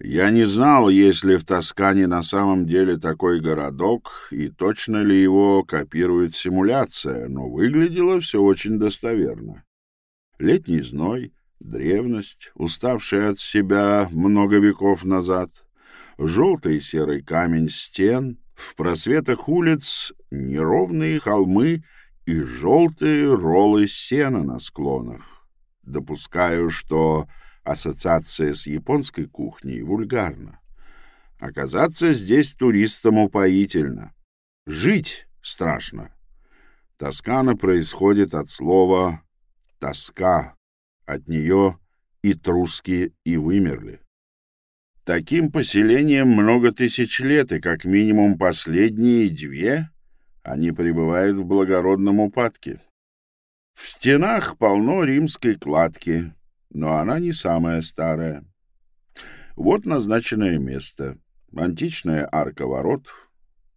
Я не знал, есть ли в Тоскане на самом деле такой городок и точно ли его копирует симуляция, но выглядело все очень достоверно. Летний зной, древность, уставшая от себя много веков назад, желтый и серый камень стен, в просветах улиц неровные холмы и желтые роллы сена на склонах. Допускаю, что ассоциация с японской кухней вульгарна. Оказаться здесь туристам упоительно. Жить страшно. Тоскана происходит от слова «тоска». От нее и труски, и вымерли. Таким поселением много тысяч лет, и как минимум последние две они пребывают в благородном упадке. В стенах полно римской кладки, но она не самая старая. Вот назначенное место. Античная арка ворот,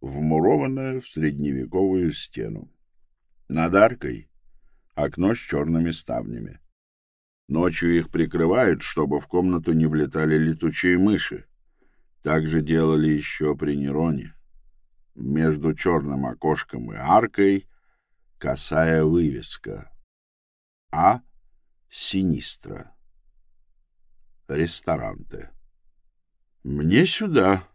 вмурованная в средневековую стену. Над аркой окно с черными ставнями. Ночью их прикрывают, чтобы в комнату не влетали летучие мыши. Так же делали еще при Нероне. Между черным окошком и аркой косая вывеска. А. Синистра. Ресторанты. Мне сюда.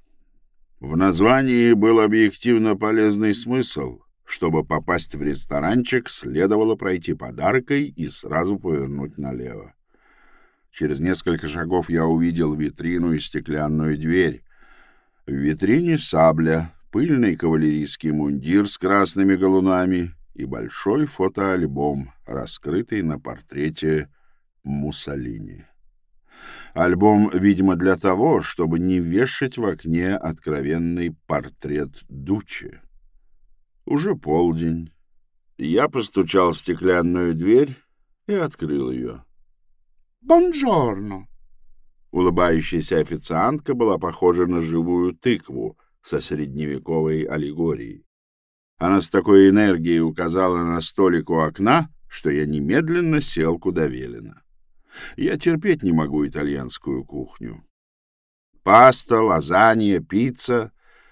В названии был объективно полезный смысл — чтобы попасть в ресторанчик, следовало пройти подаркой и сразу повернуть налево. Через несколько шагов я увидел витрину и стеклянную дверь. В витрине сабля, пыльный кавалерийский мундир с красными галунами и большой фотоальбом, раскрытый на портрете Муссолини. Альбом, видимо, для того, чтобы не вешать в окне откровенный портрет Дучи. Уже полдень. Я постучал в стеклянную дверь и открыл ее. «Бонжорно!» Улыбающаяся официантка была похожа на живую тыкву со средневековой аллегорией. Она с такой энергией указала на столик у окна, что я немедленно сел куда велено. Я терпеть не могу итальянскую кухню. Паста, лазанья, пицца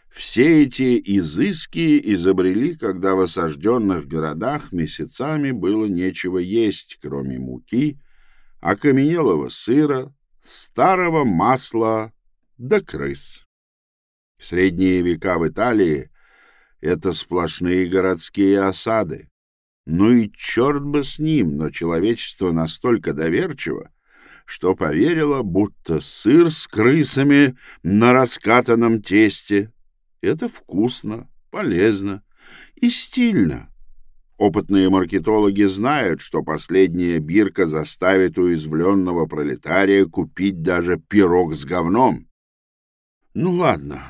все эти изыски изобрели, когда в осажденных городах месяцами было нечего есть, кроме муки, окаменелого сыра, старого масла да крыс. средние века в Италии — это сплошные городские осады. Ну и черт бы с ним, но человечество настолько доверчиво, что поверило, будто сыр с крысами на раскатанном тесте это вкусно, полезно и стильно. Опытные маркетологи знают, что последняя бирка заставит уязвленного пролетария купить даже пирог с говном. Ну ладно,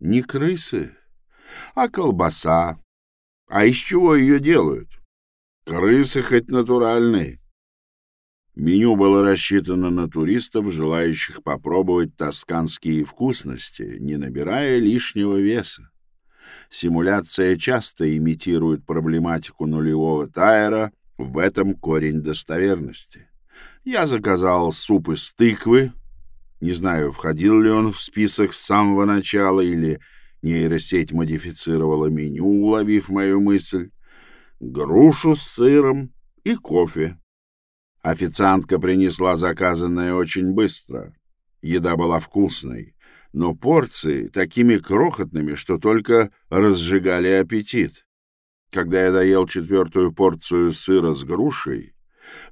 не крысы, а колбаса. А из чего ее делают? Крысы хоть натуральные. Меню было рассчитано на туристов, желающих попробовать тосканские вкусности, не набирая лишнего веса. Симуляция часто имитирует проблематику нулевого тайра, в этом корень достоверности. Я заказал суп из тыквы. Не знаю, входил ли он в список с самого начала или нейросеть модифицировала меню, уловив мою мысль. Грушу с сыром и кофе. Официантка принесла заказанное очень быстро. Еда была вкусной, но порции такими крохотными, что только разжигали аппетит. Когда я доел четвертую порцию сыра с грушей,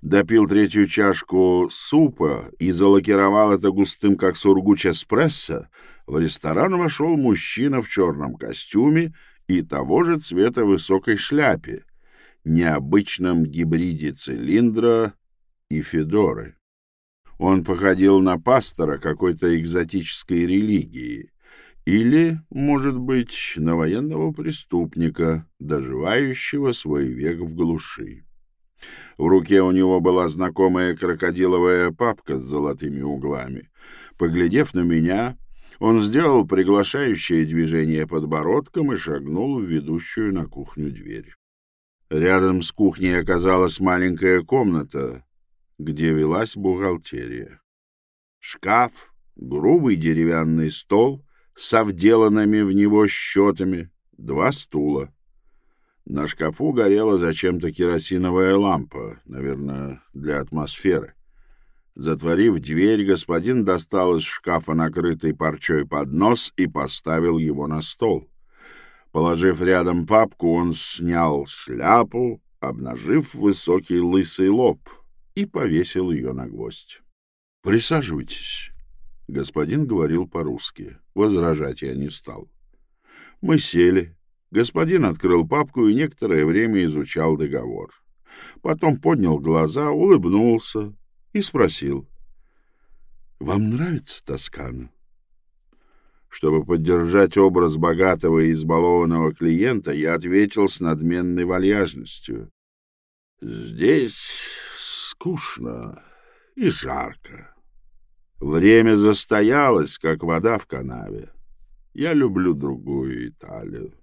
допил третью чашку супа и залакировал это густым, как сургуч эспрессо, в ресторан вошел мужчина в черном костюме и того же цвета высокой шляпе, необычном гибриде цилиндра и Федоры. Он походил на пастора какой-то экзотической религии или, может быть, на военного преступника, доживающего свой век в глуши. В руке у него была знакомая крокодиловая папка с золотыми углами. Поглядев на меня, он сделал приглашающее движение подбородком и шагнул в ведущую на кухню дверь. Рядом с кухней оказалась маленькая комната, где велась бухгалтерия. Шкаф, грубый деревянный стол со вделанными в него счетами, два стула. На шкафу горела зачем-то керосиновая лампа, наверное, для атмосферы. Затворив дверь, господин достал из шкафа накрытый парчой поднос и поставил его на стол. Положив рядом папку, он снял шляпу, обнажив высокий лысый лоб, и повесил ее на гвоздь. «Присаживайтесь». Господин говорил по-русски. Возражать я не стал. Мы сели. Господин открыл папку и некоторое время изучал договор. Потом поднял глаза, улыбнулся, и спросил. «Вам нравится Тоскана?» Чтобы поддержать образ богатого и избалованного клиента, я ответил с надменной вальяжностью. «Здесь скучно и жарко. Время застоялось, как вода в канаве. Я люблю другую Италию».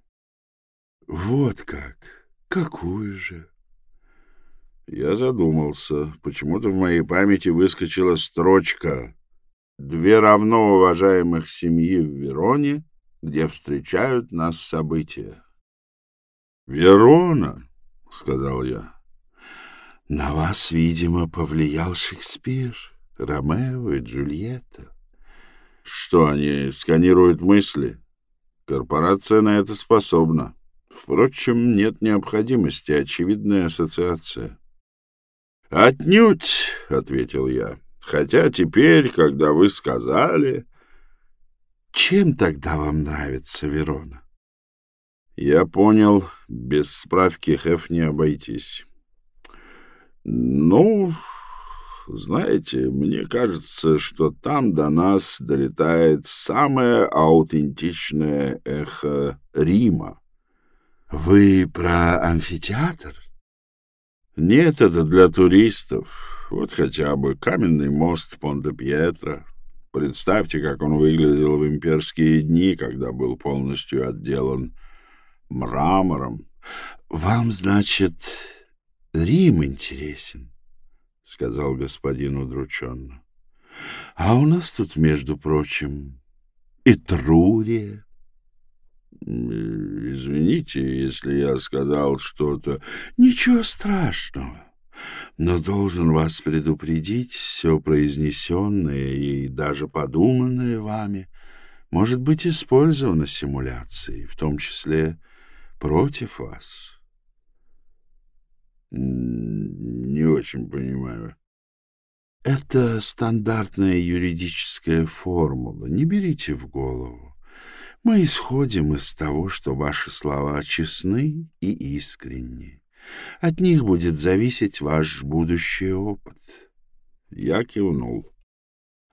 «Вот как! Какую же?» Я задумался. Почему-то в моей памяти выскочила строчка «Две равно уважаемых семьи в Вероне, где встречают нас события». «Верона», — сказал я. «На вас, видимо, повлиял Шекспир, Ромео и Джульетта». «Что, они сканируют мысли?» «Корпорация на это способна». Впрочем, нет необходимости, очевидная ассоциация. «Отнюдь», — ответил я, — «хотя теперь, когда вы сказали...» «Чем тогда вам нравится Верона?» Я понял, без справки Хеф не обойтись. «Ну, знаете, мне кажется, что там до нас долетает самое аутентичное эхо Рима». «Вы про амфитеатр?» Нет, это для туристов. Вот хотя бы каменный мост Понте-Пьетро. Представьте, как он выглядел в имперские дни, когда был полностью отделан мрамором. — Вам, значит, Рим интересен, — сказал господин удрученно. — А у нас тут, между прочим, Этрурия. Извините, если я сказал что-то... Ничего страшного. Но должен вас предупредить, все произнесенное и даже подуманное вами может быть использовано симуляцией, в том числе против вас. Не очень понимаю. Это стандартная юридическая формула. Не берите в голову. Мы исходим из того, что ваши слова честны и искренни. От них будет зависеть ваш будущий опыт. Я кивнул.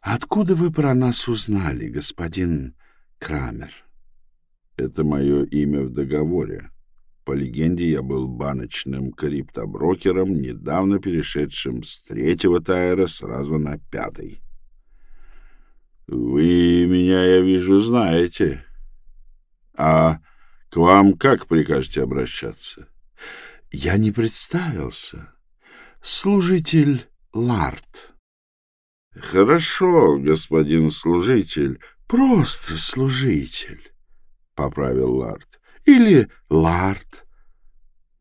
Откуда вы про нас узнали, господин Крамер? Это мое имя в договоре. По легенде, я был баночным криптоброкером, недавно перешедшим с третьего тайра сразу на пятый. Вы меня, я вижу, знаете. А к вам как прикажете обращаться? Я не представился. Служитель Ларт. Хорошо, господин служитель. Просто служитель, поправил Ларт. Или Ларт.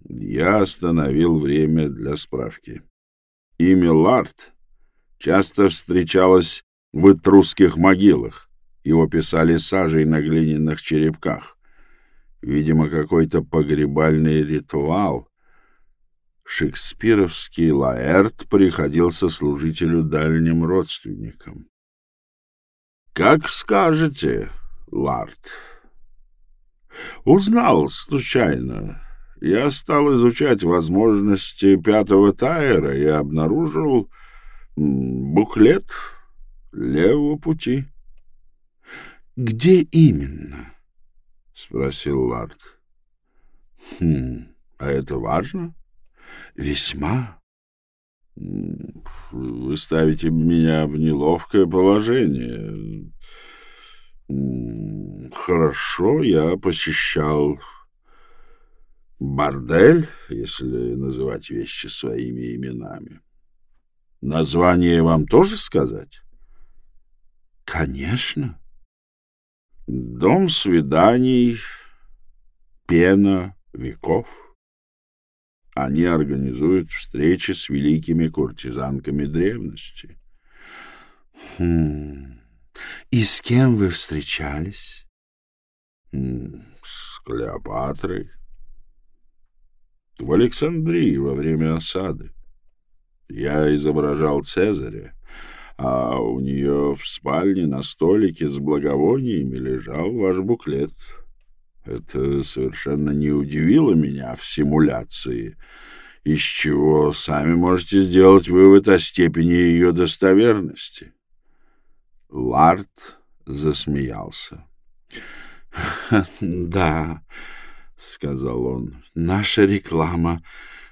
Я остановил время для справки. Имя Ларт часто встречалось в этрусских могилах. Его писали сажей на глиняных черепках. Видимо, какой-то погребальный ритуал. Шекспировский Лаэрт приходился служителю дальним родственникам. «Как скажете, Ларт». «Узнал случайно. Я стал изучать возможности пятого тайра и обнаружил буклет левого пути». «Где именно?» — спросил Ларт. «Хм, а это важно?» «Весьма». «Вы ставите меня в неловкое положение. Хорошо, я посещал бордель, если называть вещи своими именами. Название вам тоже сказать?» Конечно. Дом свиданий, пена веков. Они организуют встречи с великими куртизанками древности. Хм. И с кем вы встречались? С Клеопатрой. В Александрии во время осады. Я изображал Цезаря, а у нее в спальне на столике с благовониями лежал ваш буклет. Это совершенно не удивило меня в симуляции, из чего сами можете сделать вывод о степени ее достоверности. Ларт засмеялся. — Да, — сказал он, — наша реклама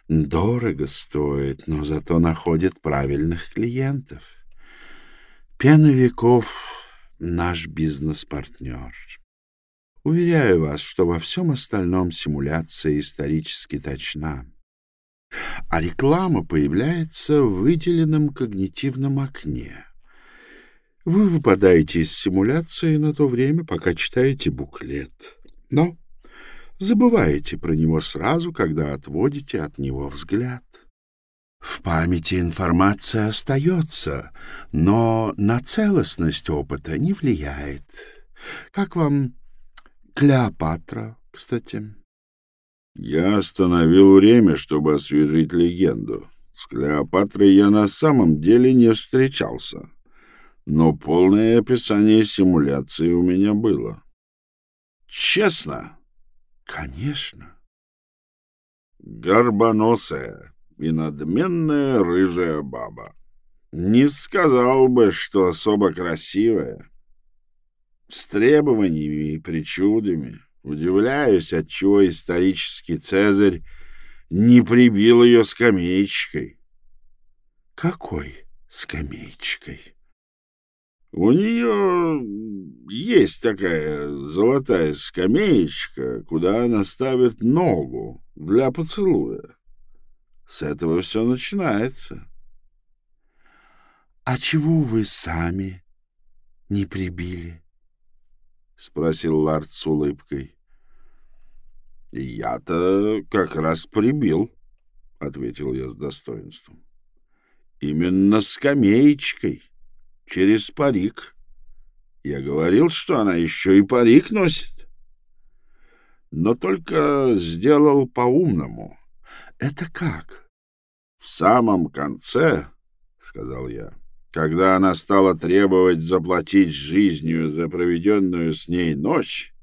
дорого стоит, но зато находит правильных клиентов. Пена веков — наш бизнес-партнер. Уверяю вас, что во всем остальном симуляция исторически точна. А реклама появляется в выделенном когнитивном окне. Вы выпадаете из симуляции на то время, пока читаете буклет. Но забываете про него сразу, когда отводите от него взгляд. В памяти информация остается, но на целостность опыта не влияет. Как вам Клеопатра, кстати? Я остановил время, чтобы освежить легенду. С Клеопатрой я на самом деле не встречался, но полное описание симуляции у меня было. Честно? Конечно. Горбоносая и надменная рыжая баба. Не сказал бы, что особо красивая. С требованиями и причудами. Удивляюсь, отчего исторический Цезарь не прибил ее скамеечкой. Какой скамеечкой? У нее есть такая золотая скамеечка, куда она ставит ногу для поцелуя. С этого все начинается. — А чего вы сами не прибили? — спросил Лард с улыбкой. — Я-то как раз прибил, — ответил я с достоинством. — Именно скамеечкой, через парик. Я говорил, что она еще и парик носит. Но только сделал по-умному. — Это как? — В самом конце, — сказал я, — когда она стала требовать заплатить жизнью за проведенную с ней ночь,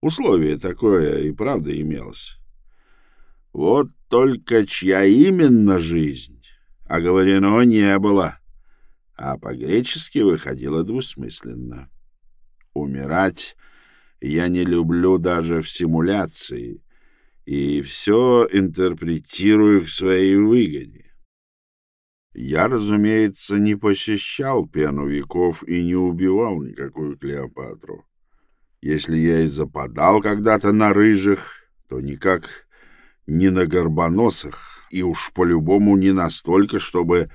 условие такое и правда имелось. Вот только чья именно жизнь, оговорено не было, а по-гречески выходило двусмысленно. Умирать я не люблю даже в симуляции, и все интерпретирую к своей выгоде. Я, разумеется, не посещал пену веков и не убивал никакую Клеопатру. Если я и западал когда-то на рыжих, то никак не на горбоносах, и уж по-любому не настолько, чтобы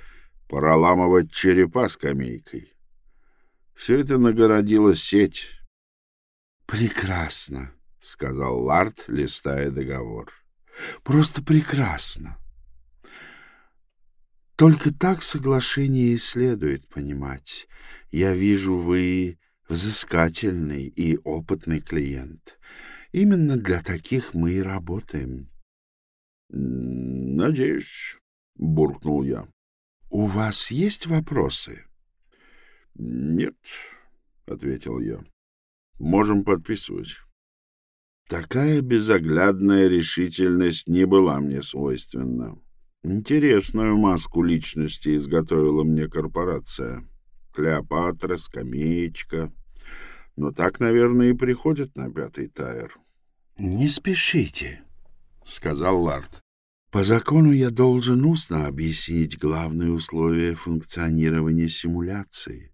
проламывать черепа скамейкой. Все это нагородило сеть. — Прекрасно, — сказал Ларт, листая договор. — Просто прекрасно. Только так соглашение и следует понимать. Я вижу, вы взыскательный и опытный клиент. Именно для таких мы и работаем. — Надеюсь, — буркнул я. — У вас есть вопросы? — Нет, — ответил я. — Можем подписывать. Такая безоглядная решительность не была мне свойственна. Интересную маску личности изготовила мне корпорация. Клеопатра, скамеечка. Но так, наверное, и приходит на пятый тайр. — Не спешите, — сказал Лард. — По закону я должен устно объяснить главные условия функционирования симуляции.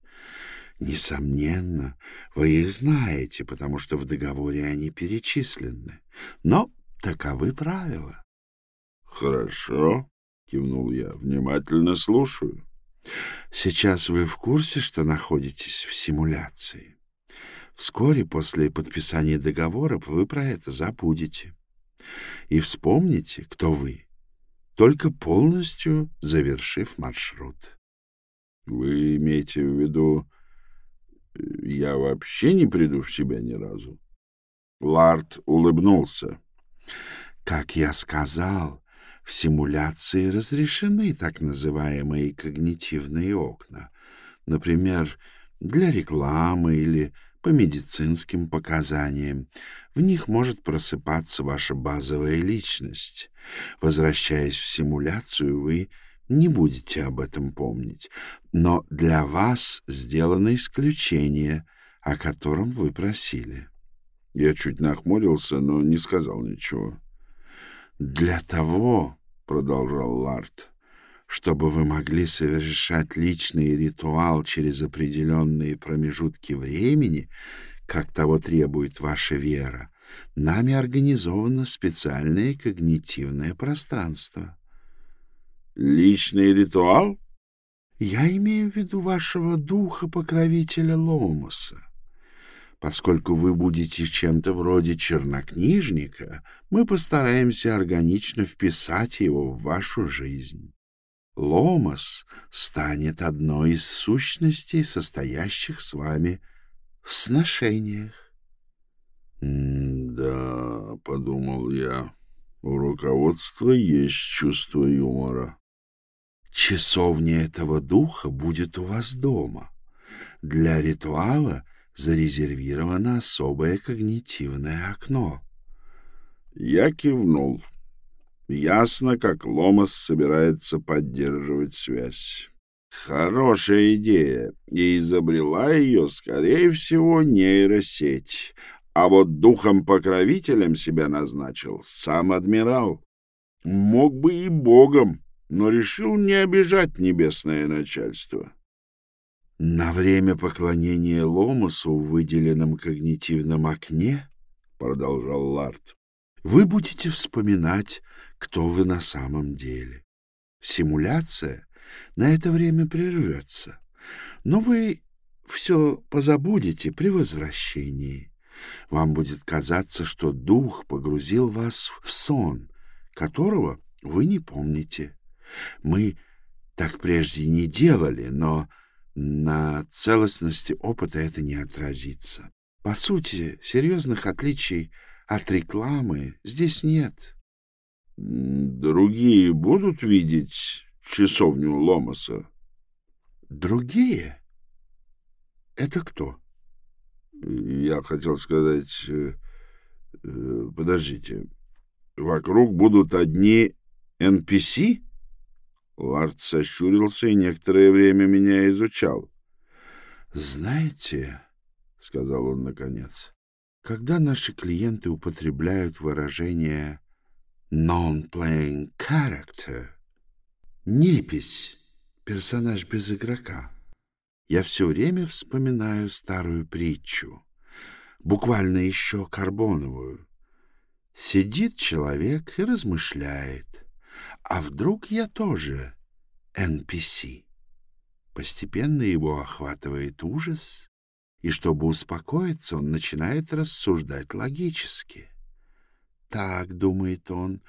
Несомненно, вы их знаете, потому что в договоре они перечислены. Но таковы правила. — Хорошо, — кивнул я, — внимательно слушаю. Сейчас вы в курсе, что находитесь в симуляции. Вскоре после подписания договора вы про это забудете. И вспомните, кто вы, только полностью завершив маршрут. Вы имеете в виду, я вообще не приду в себя ни разу? Ларт улыбнулся. Как я сказал, в симуляции разрешены так называемые когнитивные окна. Например, для рекламы или по медицинским показаниям. В них может просыпаться ваша базовая личность. Возвращаясь в симуляцию, вы не будете об этом помнить. Но для вас сделано исключение, о котором вы просили. Я чуть нахмурился, но не сказал ничего. «Для того, — продолжал Ларт, — чтобы вы могли совершать личный ритуал через определенные промежутки времени, как того требует ваша вера, нами организовано специальное когнитивное пространство». «Личный ритуал?» «Я имею в виду вашего духа-покровителя Ломоса. Поскольку вы будете чем-то вроде чернокнижника, мы постараемся органично вписать его в вашу жизнь. Ломос станет одной из сущностей, состоящих с вами в сношениях. «Да», — подумал я, — «у руководства есть чувство юмора». «Часовня этого духа будет у вас дома. Для ритуала зарезервировано особое когнитивное окно. Я кивнул. Ясно, как Ломас собирается поддерживать связь. Хорошая идея, и изобрела ее, скорее всего, нейросеть. А вот духом-покровителем себя назначил сам адмирал. Мог бы и богом, но решил не обижать небесное начальство. На время поклонения Ломасу в выделенном когнитивном окне, — продолжал Ларт, — вы будете вспоминать, кто вы на самом деле. Симуляция на это время прервется, но вы все позабудете при возвращении. Вам будет казаться, что дух погрузил вас в сон, которого вы не помните. Мы так прежде не делали, но на целостности опыта это не отразится. По сути, серьезных отличий от рекламы здесь нет. Другие будут видеть часовню Ломаса? Другие? Это кто? Я хотел сказать... Э, э, подождите. Вокруг будут одни NPC? Лард сощурился и некоторое время меня изучал. «Знаете, — сказал он наконец, — когда наши клиенты употребляют выражение «non-playing character» — непись, персонаж без игрока, я все время вспоминаю старую притчу, буквально еще карбоновую. Сидит человек и размышляет. А вдруг я тоже NPC? Постепенно его охватывает ужас, и чтобы успокоиться, он начинает рассуждать логически. Так, думает он,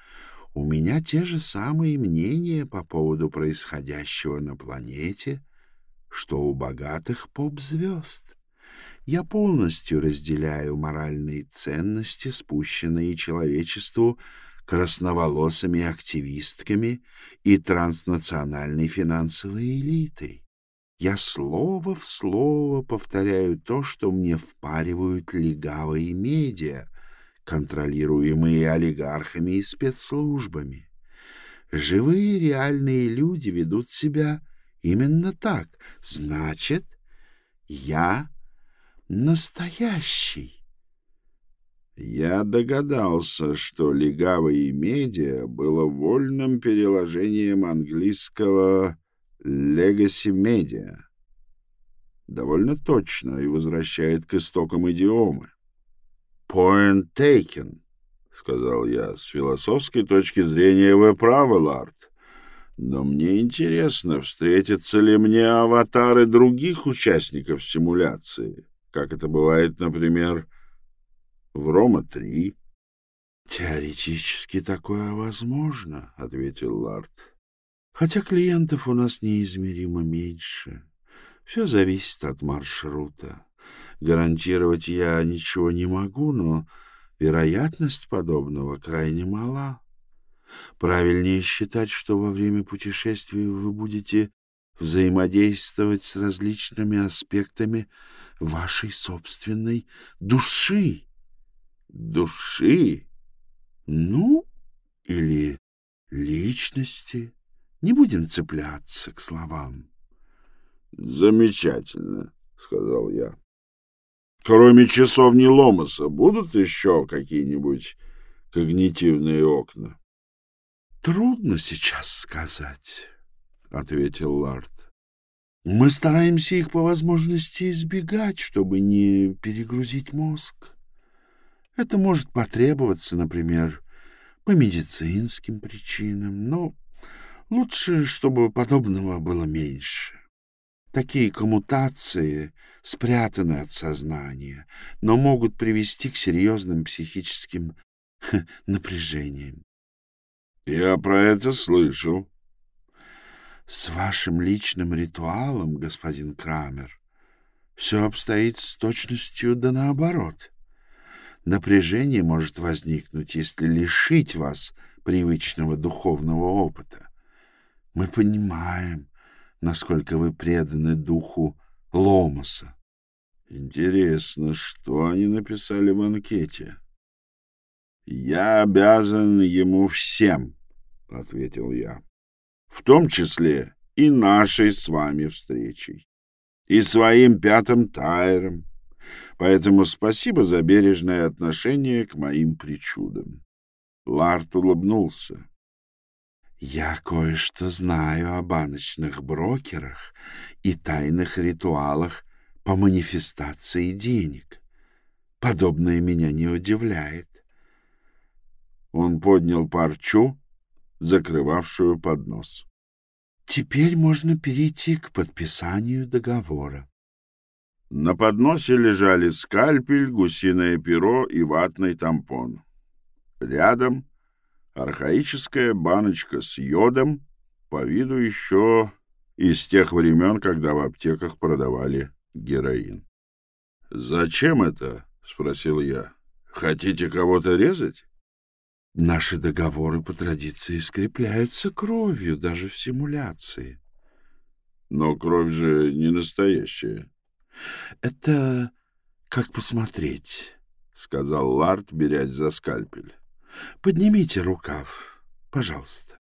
у меня те же самые мнения по поводу происходящего на планете, что у богатых поп-звезд. Я полностью разделяю моральные ценности, спущенные человечеству красноволосыми активистками и транснациональной финансовой элитой. Я слово в слово повторяю то, что мне впаривают легавые медиа, контролируемые олигархами и спецслужбами. Живые реальные люди ведут себя именно так. Значит, я настоящий. Я догадался, что легавые медиа было вольным переложением английского «legacy media». Довольно точно и возвращает к истокам идиомы. «Point taken», — сказал я. «С философской точки зрения вы правы, Ларт. Но мне интересно, встретятся ли мне аватары других участников симуляции, как это бывает, например, в Рома-3. «Теоретически такое возможно», — ответил Ларт. «Хотя клиентов у нас неизмеримо меньше. Все зависит от маршрута. Гарантировать я ничего не могу, но вероятность подобного крайне мала. Правильнее считать, что во время путешествия вы будете взаимодействовать с различными аспектами вашей собственной души. Души? Ну, или личности. Не будем цепляться к словам. Замечательно, сказал я. Кроме часовни Ломаса, будут еще какие-нибудь когнитивные окна? Трудно сейчас сказать, ответил Ларт. Мы стараемся их по возможности избегать, чтобы не перегрузить мозг. Это может потребоваться, например, по медицинским причинам, но лучше, чтобы подобного было меньше. Такие коммутации спрятаны от сознания, но могут привести к серьезным психическим напряжениям. Я про это слышал. С вашим личным ритуалом, господин Крамер, все обстоит с точностью да наоборот. Напряжение может возникнуть, если лишить вас привычного духовного опыта. Мы понимаем, насколько вы преданы духу Ломоса. Интересно, что они написали в анкете? Я обязан ему всем, ответил я. В том числе и нашей с вами встречей, и своим пятым тайром, Поэтому спасибо за бережное отношение к моим причудам. Ларт улыбнулся. Я кое-что знаю о баночных брокерах и тайных ритуалах по манифестации денег. Подобное меня не удивляет. Он поднял парчу, закрывавшую поднос. Теперь можно перейти к подписанию договора. На подносе лежали скальпель, гусиное перо и ватный тампон. Рядом архаическая баночка с йодом, по виду еще из тех времен, когда в аптеках продавали героин. «Зачем это?» — спросил я. «Хотите кого-то резать?» «Наши договоры по традиции скрепляются кровью, даже в симуляции». «Но кровь же не настоящая». Это как посмотреть, — сказал Ларт, берясь за скальпель. — Поднимите рукав, пожалуйста.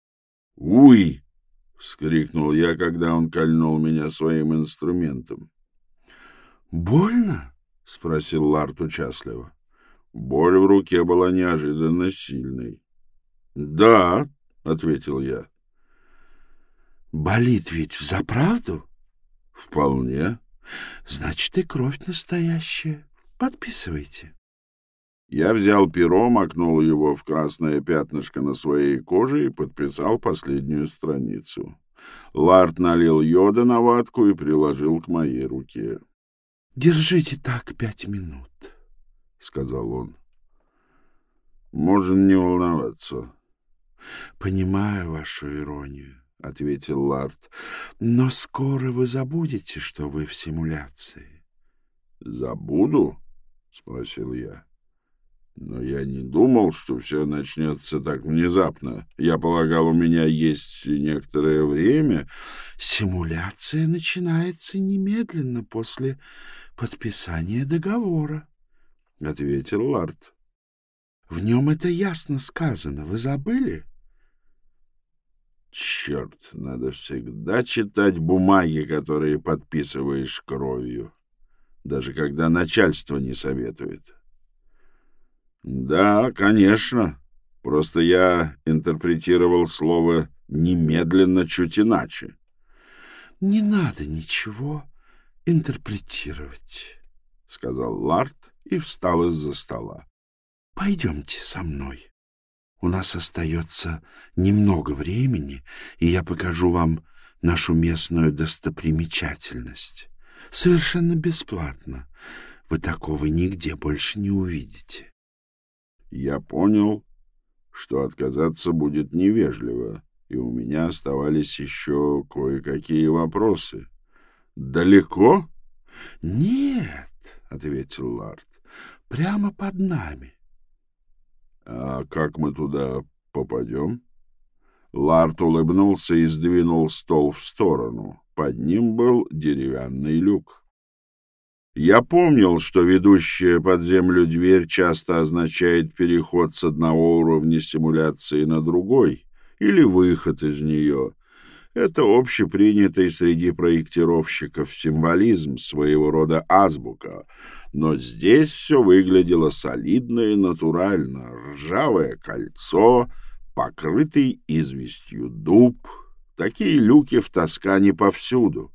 — Уй! — вскрикнул я, когда он кольнул меня своим инструментом. — Больно? — спросил Ларт участливо. Боль в руке была неожиданно сильной. — Да, — ответил я. — Болит ведь взаправду? — Вполне. Значит, и кровь настоящая. Подписывайте. Я взял перо, макнул его в красное пятнышко на своей коже и подписал последнюю страницу. Ларт налил йода на ватку и приложил к моей руке. — Держите так пять минут, — сказал он. — Можно не волноваться. — Понимаю вашу иронию. — ответил Ларт. — Но скоро вы забудете, что вы в симуляции. — Забуду? — спросил я. — Но я не думал, что все начнется так внезапно. Я полагал, у меня есть некоторое время. — Симуляция начинается немедленно после подписания договора, — ответил Ларт. — В нем это ясно сказано. Вы забыли? — Черт, надо всегда читать бумаги, которые подписываешь кровью, даже когда начальство не советует. Да, конечно. Просто я интерпретировал слово «немедленно» чуть иначе. — Не надо ничего интерпретировать, — сказал Ларт и встал из-за стола. — Пойдемте со мной. У нас остается немного времени, и я покажу вам нашу местную достопримечательность. Совершенно бесплатно. Вы такого нигде больше не увидите. Я понял, что отказаться будет невежливо, и у меня оставались еще кое-какие вопросы. «Далеко?» «Нет», — ответил Ларт, — «прямо под нами». «А как мы туда попадем?» Ларт улыбнулся и сдвинул стол в сторону. Под ним был деревянный люк. Я помнил, что ведущая под землю дверь часто означает переход с одного уровня симуляции на другой или выход из нее. Это общепринятый среди проектировщиков символизм, своего рода азбука. Но здесь все выглядело солидно и натурально. Ржавое кольцо, покрытый известью дуб. Такие люки в Тоскане повсюду.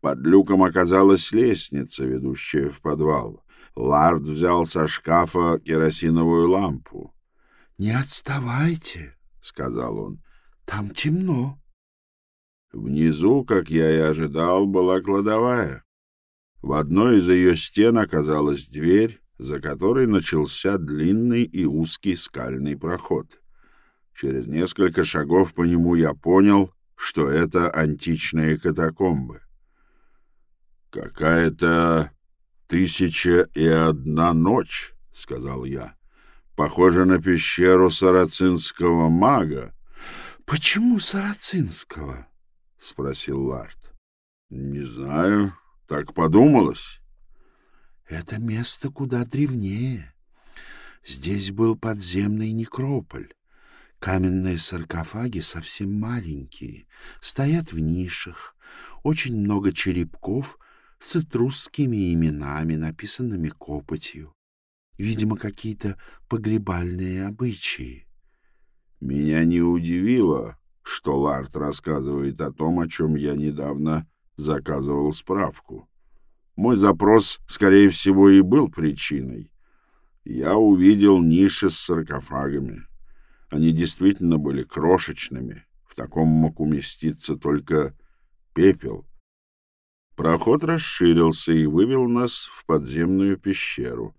Под люком оказалась лестница, ведущая в подвал. Лард взял со шкафа керосиновую лампу. — Не отставайте, — сказал он, — там темно. Внизу, как я и ожидал, была кладовая. В одной из ее стен оказалась дверь, за которой начался длинный и узкий скальный проход. Через несколько шагов по нему я понял, что это античные катакомбы. «Какая-то тысяча и одна ночь», — сказал я. «Похоже на пещеру сарацинского мага». «Почему сарацинского?» — спросил Ларт. «Не знаю, так подумалось». «Это место куда древнее. Здесь был подземный некрополь. Каменные саркофаги совсем маленькие, стоят в нишах, очень много черепков с этрусскими именами, написанными копотью. Видимо, какие-то погребальные обычаи. Меня не удивило, что Ларт рассказывает о том, о чем я недавно заказывал справку. Мой запрос, скорее всего, и был причиной. Я увидел ниши с саркофагами. Они действительно были крошечными. В таком мог уместиться только пепел. Проход расширился и вывел нас в подземную пещеру.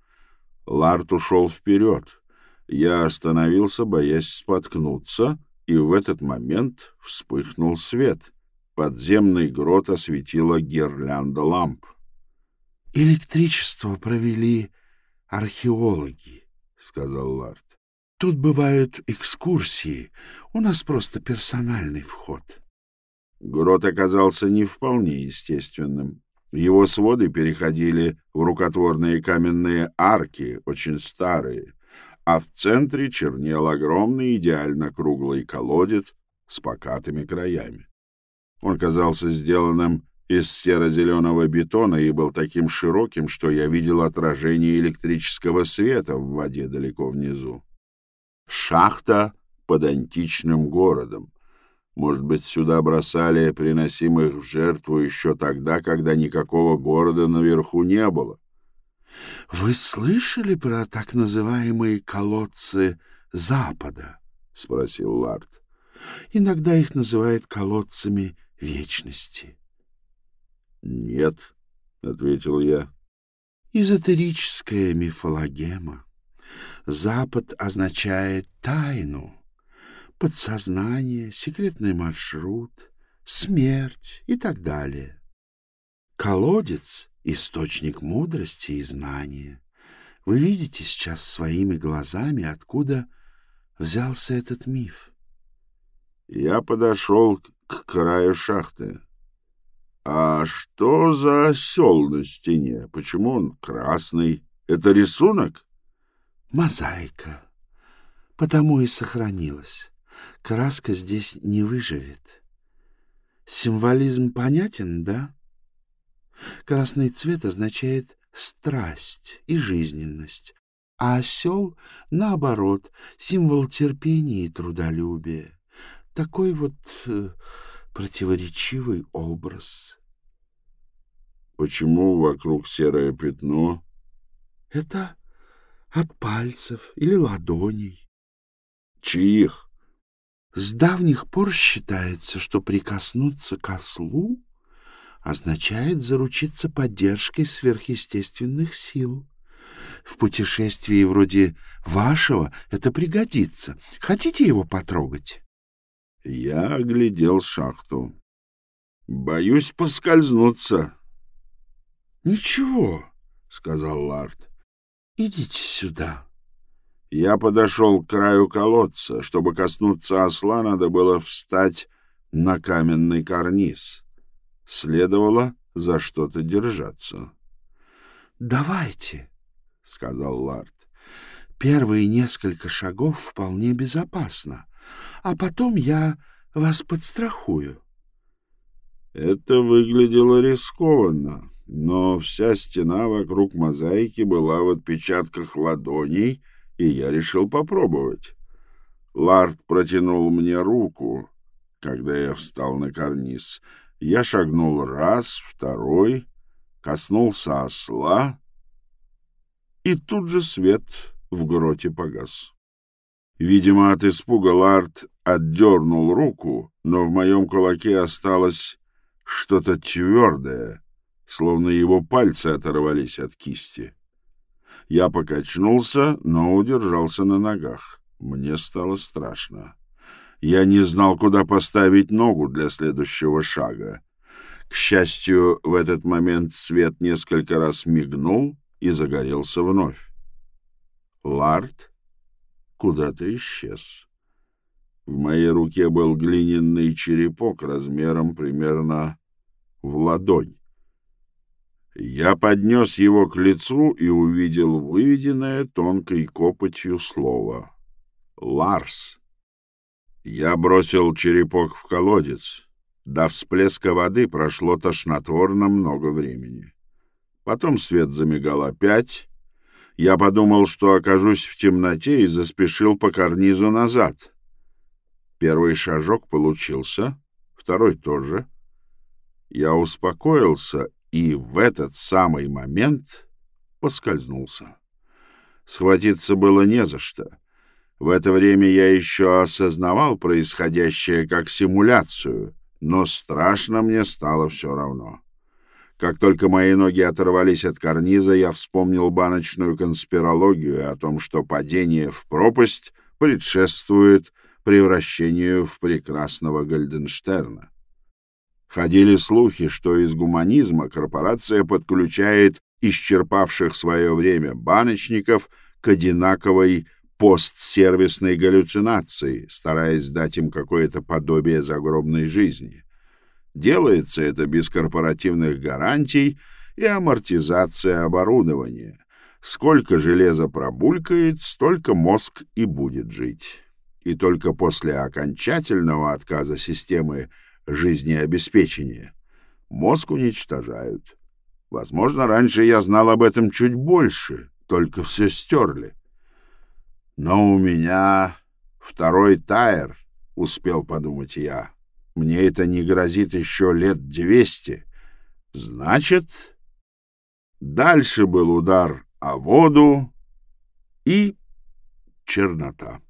Ларт ушел вперед. Я остановился, боясь споткнуться — и в этот момент вспыхнул свет. Подземный грот осветила гирлянда ламп. «Электричество провели археологи», — сказал Ларт. «Тут бывают экскурсии. У нас просто персональный вход». Грот оказался не вполне естественным. Его своды переходили в рукотворные каменные арки, очень старые а в центре чернел огромный идеально круглый колодец с покатыми краями. Он казался сделанным из серо-зеленого бетона и был таким широким, что я видел отражение электрического света в воде далеко внизу. Шахта под античным городом. Может быть, сюда бросали приносимых в жертву еще тогда, когда никакого города наверху не было. — Вы слышали про так называемые колодцы Запада? — спросил Ларт. — Иногда их называют колодцами вечности. — Нет, — ответил я. — Эзотерическая мифологема. Запад означает тайну, подсознание, секретный маршрут, смерть и так далее. Колодец источник мудрости и знания. Вы видите сейчас своими глазами, откуда взялся этот миф. Я подошел к краю шахты. А что за осел на стене? Почему он красный? Это рисунок? Мозаика. Потому и сохранилась. Краска здесь не выживет. Символизм понятен, да? Красный цвет означает страсть и жизненность, а осел, наоборот, символ терпения и трудолюбия. Такой вот э, противоречивый образ. Почему вокруг серое пятно? Это от пальцев или ладоней. Чьих? С давних пор считается, что прикоснуться к ослу означает заручиться поддержкой сверхъестественных сил. В путешествии вроде вашего это пригодится. Хотите его потрогать? Я оглядел шахту. Боюсь поскользнуться. — Ничего, — сказал Ларт. — Идите сюда. Я подошел к краю колодца. Чтобы коснуться осла, надо было встать на каменный карниз. Следовало за что-то держаться. — Давайте, — сказал Ларт. — Первые несколько шагов вполне безопасно, а потом я вас подстрахую. Это выглядело рискованно, но вся стена вокруг мозаики была в отпечатках ладоней, и я решил попробовать. Ларт протянул мне руку, когда я встал на карниз. Я шагнул раз, второй, коснулся осла, и тут же свет в гроте погас. Видимо, от испуга Ларт отдернул руку, но в моем кулаке осталось что-то твердое, словно его пальцы оторвались от кисти. Я покачнулся, но удержался на ногах. Мне стало страшно. Я не знал, куда поставить ногу для следующего шага. К счастью, в этот момент свет несколько раз мигнул и загорелся вновь. Ларт куда-то исчез. В моей руке был глиняный черепок размером примерно в ладонь. Я поднес его к лицу и увидел выведенное тонкой копотью слово «Ларс». Я бросил черепок в колодец. До всплеска воды прошло тошнотворно много времени. Потом свет замигал опять. Я подумал, что окажусь в темноте, и заспешил по карнизу назад. Первый шажок получился, второй тоже. Я успокоился и в этот самый момент поскользнулся. Схватиться было не за что. В это время я еще осознавал происходящее как симуляцию, но страшно мне стало все равно. Как только мои ноги оторвались от карниза, я вспомнил баночную конспирологию о том, что падение в пропасть предшествует превращению в прекрасного Гальденштерна. Ходили слухи, что из гуманизма корпорация подключает исчерпавших свое время баночников к одинаковой постсервисной галлюцинации, стараясь дать им какое-то подобие загробной жизни. Делается это без корпоративных гарантий и амортизации оборудования. Сколько железа пробулькает, столько мозг и будет жить. И только после окончательного отказа системы жизнеобеспечения. Мозг уничтожают. Возможно, раньше я знал об этом чуть больше, только все стерли. Но у меня второй тайр, успел подумать я. Мне это не грозит еще лет двести. Значит, дальше был удар о воду и чернота.